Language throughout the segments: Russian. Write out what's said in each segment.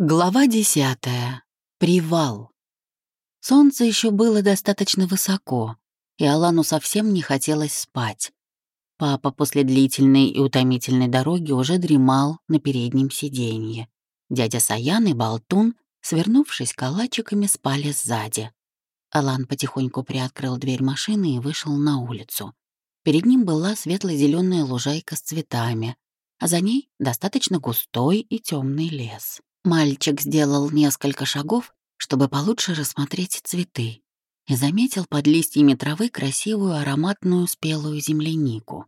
Глава десятая. Привал. Солнце еще было достаточно высоко, и Алану совсем не хотелось спать. Папа после длительной и утомительной дороги уже дремал на переднем сиденье. Дядя Саян и Болтун, свернувшись калачиками, спали сзади. Алан потихоньку приоткрыл дверь машины и вышел на улицу. Перед ним была светло зеленая лужайка с цветами, а за ней достаточно густой и темный лес. Мальчик сделал несколько шагов, чтобы получше рассмотреть цветы, и заметил под листьями травы красивую ароматную спелую землянику.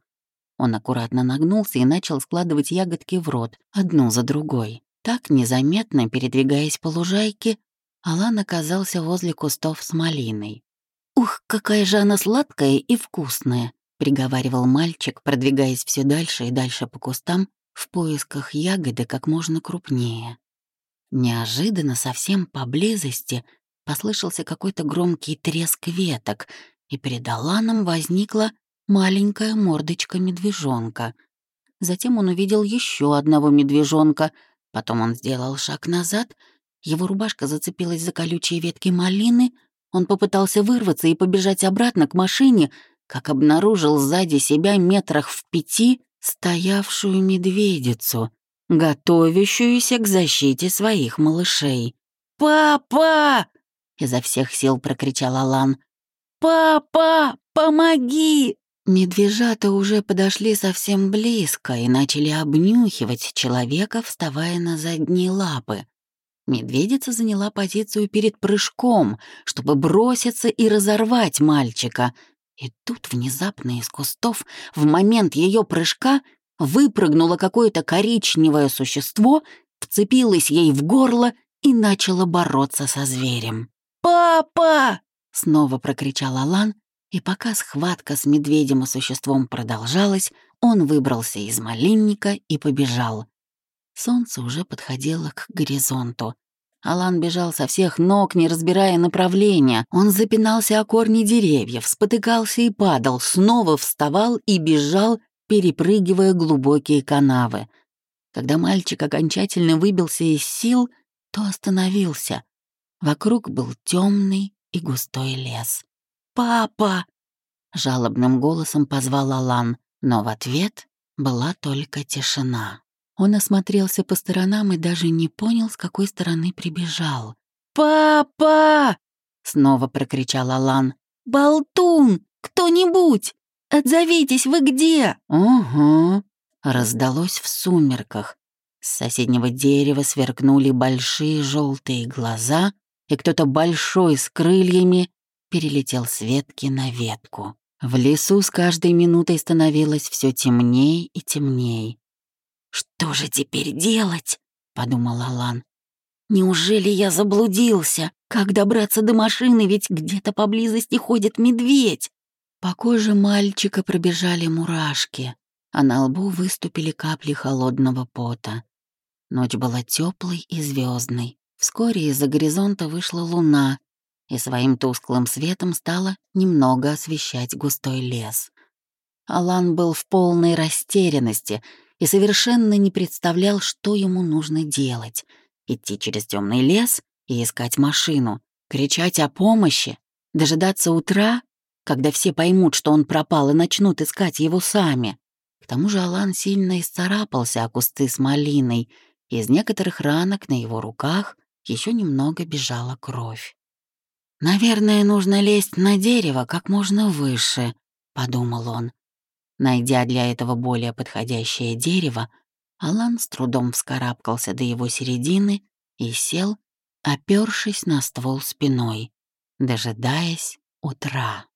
Он аккуратно нагнулся и начал складывать ягодки в рот, одну за другой. Так, незаметно передвигаясь по лужайке, Алан оказался возле кустов с малиной. «Ух, какая же она сладкая и вкусная!» — приговаривал мальчик, продвигаясь все дальше и дальше по кустам в поисках ягоды как можно крупнее. Неожиданно, совсем поблизости, послышался какой-то громкий треск веток, и перед Аланом возникла маленькая мордочка медвежонка. Затем он увидел еще одного медвежонка, потом он сделал шаг назад, его рубашка зацепилась за колючие ветки малины, он попытался вырваться и побежать обратно к машине, как обнаружил сзади себя метрах в пяти стоявшую медведицу готовящуюся к защите своих малышей. «Папа!» — изо всех сил прокричал Алан. «Папа, помоги!» Медвежата уже подошли совсем близко и начали обнюхивать человека, вставая на задние лапы. Медведица заняла позицию перед прыжком, чтобы броситься и разорвать мальчика. И тут внезапно из кустов в момент ее прыжка выпрыгнуло какое-то коричневое существо, вцепилось ей в горло и начало бороться со зверем. «Папа!» — снова прокричал Алан, и пока схватка с медведем и существом продолжалась, он выбрался из малинника и побежал. Солнце уже подходило к горизонту. Алан бежал со всех ног, не разбирая направления. Он запинался о корни деревьев, спотыкался и падал, снова вставал и бежал, перепрыгивая глубокие канавы. Когда мальчик окончательно выбился из сил, то остановился. Вокруг был темный и густой лес. «Папа!» — жалобным голосом позвал Алан, но в ответ была только тишина. Он осмотрелся по сторонам и даже не понял, с какой стороны прибежал. «Папа!» — снова прокричал Алан. «Болтун! Кто-нибудь!» «Отзовитесь, вы где?» «Угу», — раздалось в сумерках. С соседнего дерева сверкнули большие желтые глаза, и кто-то большой с крыльями перелетел с ветки на ветку. В лесу с каждой минутой становилось все темней и темней. «Что же теперь делать?» — подумал Алан. «Неужели я заблудился? Как добраться до машины, ведь где-то поблизости ходит медведь?» По коже мальчика пробежали мурашки, а на лбу выступили капли холодного пота. Ночь была теплой и звездной. Вскоре из-за горизонта вышла луна, и своим тусклым светом стала немного освещать густой лес. Алан был в полной растерянности и совершенно не представлял, что ему нужно делать. Идти через темный лес и искать машину, кричать о помощи, дожидаться утра когда все поймут, что он пропал, и начнут искать его сами. К тому же Алан сильно исцарапался о кусты с малиной, и из некоторых ранок на его руках еще немного бежала кровь. «Наверное, нужно лезть на дерево как можно выше», — подумал он. Найдя для этого более подходящее дерево, Алан с трудом вскарабкался до его середины и сел, опёршись на ствол спиной, дожидаясь утра.